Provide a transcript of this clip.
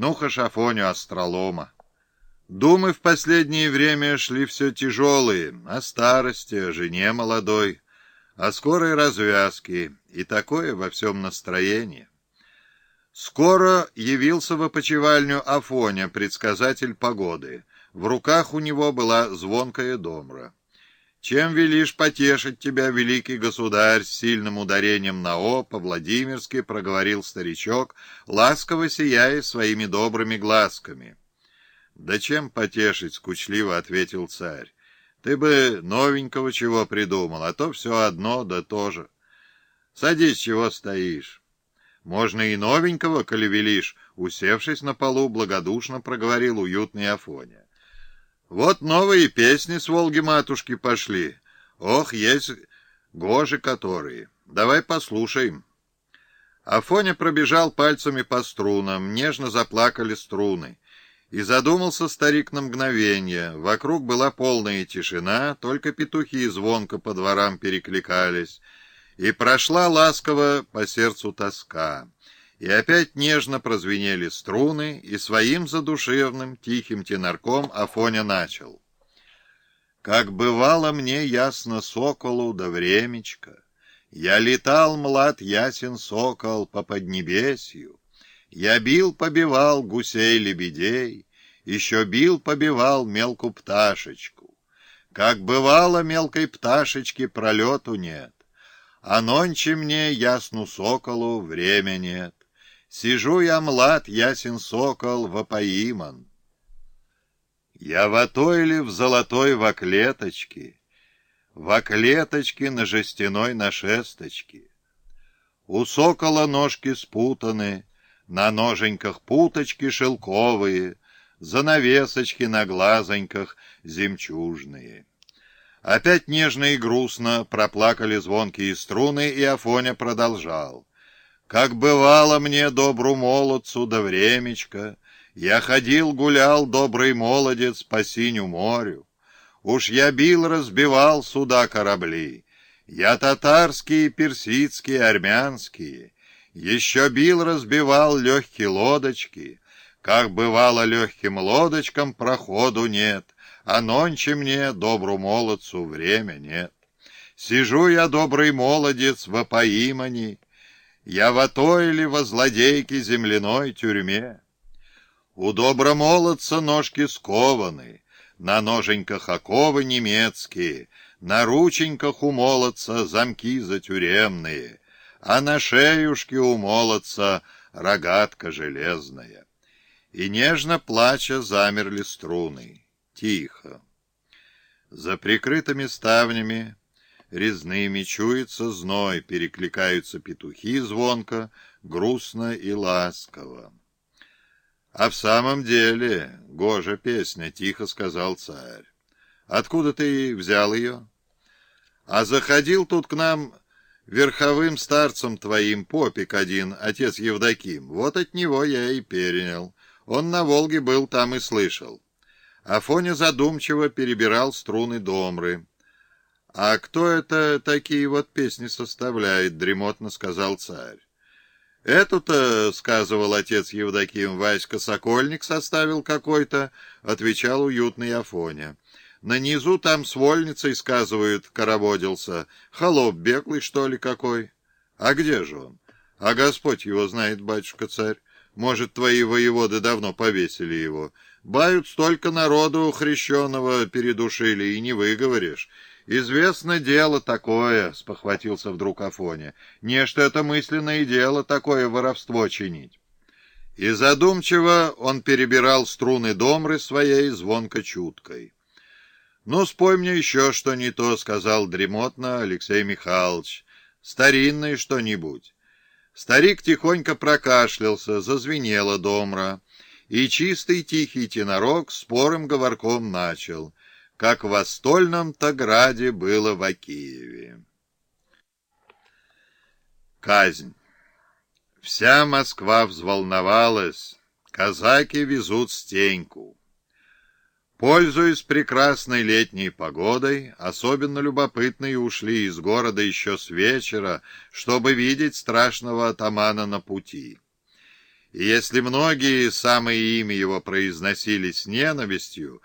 Ну-ка, Шафоню, астролома. Думы в последнее время шли все тяжелые, о старости, о жене молодой, о скорой развязке, и такое во всем настроении. Скоро явился в опочивальню Афоня, предсказатель погоды. В руках у него была звонкая домра. «Чем велишь потешить тебя, великий государь?» С сильным ударением на «о» по-владимирски проговорил старичок, ласково сияя своими добрыми глазками. «Да чем потешить?» — скучливо ответил царь. «Ты бы новенького чего придумал, а то все одно да то же. Садись, чего стоишь». «Можно и новенького, коли велишь», — усевшись на полу, благодушно проговорил уютный Афоня. «Вот новые песни с Волги-матушки пошли. Ох, есть гожи которые. Давай послушаем». Афоня пробежал пальцами по струнам, нежно заплакали струны. И задумался старик на мгновение. Вокруг была полная тишина, только петухи звонко по дворам перекликались. И прошла ласково по сердцу тоска. И опять нежно прозвенели струны, и своим задушевным, тихим тенорком Афоня начал. «Как бывало мне ясно соколу да времечко, Я летал, млад ясен сокол, по поднебесью, я бил, побивал гусей-лебедей, Еще бил, побивал мелкую пташечку. Как бывало мелкой пташечки пролету нет, А нонче мне, ясну соколу, время нет. Сижу я млад, ясен сокол, вопоиман. Я в отой в золотой в оклеточке, В оклеточке на жестяной нашесточке. У сокола ножки спутаны, на ноженьках путочки шелковые, Занавесочки на глазоньках земчужные. Опять нежно и грустно проплакали звонкие струны, и Афоня продолжал. Как бывало мне, добру молодцу, да времечко, Я ходил, гулял, добрый молодец, по синю морю. Уж я бил, разбивал суда корабли, Я татарские, персидские, армянские, еще бил, разбивал легкие лодочки. Как бывало легким лодочкам, проходу нет, А нонче мне, добру молодцу, время нет. Сижу я, добрый молодец, в опоимани, Я в отой или во злодейке земляной тюрьме. У добра молодца ножки скованы, На ноженьках оковы немецкие, На рученьках у молодца замки затюремные — а на шеюшке у молодца рогатка железная. И нежно плача замерли струны. Тихо. За прикрытыми ставнями резными чуется зной, перекликаются петухи звонко, грустно и ласково. «А в самом деле, Гожа песня», — тихо сказал царь. «Откуда ты взял ее?» «А заходил тут к нам верховым старцем твоим попик один, отец Евдоким. Вот от него я и перенял. Он на Волге был, там и слышал. Афоня задумчиво перебирал струны домры. «А кто это такие вот песни составляет?» — дремотно сказал царь. «Эту-то, — сказывал отец Евдоким, — Васька Сокольник составил какой-то, — отвечал уютный Афоня. На низу там с вольницей, сказывают, короводился. Холоп беглый, что ли, какой? А где же он? А Господь его знает, батюшка-царь. Может, твои воеводы давно повесили его. Бают столько народу хрещеного передушили, и не выговоришь. «Известно дело такое», — спохватился вдруг Афоня. «Не что это мысленное дело такое воровство чинить». И задумчиво он перебирал струны домры своей звонко-чуткой. «Ну, спой мне еще что не то», — сказал дремотно Алексей Михайлович. «Старинное что-нибудь». Старик тихонько прокашлялся, зазвенела домра, и чистый тихий тенорок спорым говорком начал, как в Остольном-то граде было в Акиеве. Казнь. Вся Москва взволновалась, казаки везут стеньку. Пользуясь прекрасной летней погодой, особенно любопытные ушли из города еще с вечера, чтобы видеть страшного атамана на пути. И если многие самое имя его произносили с ненавистью,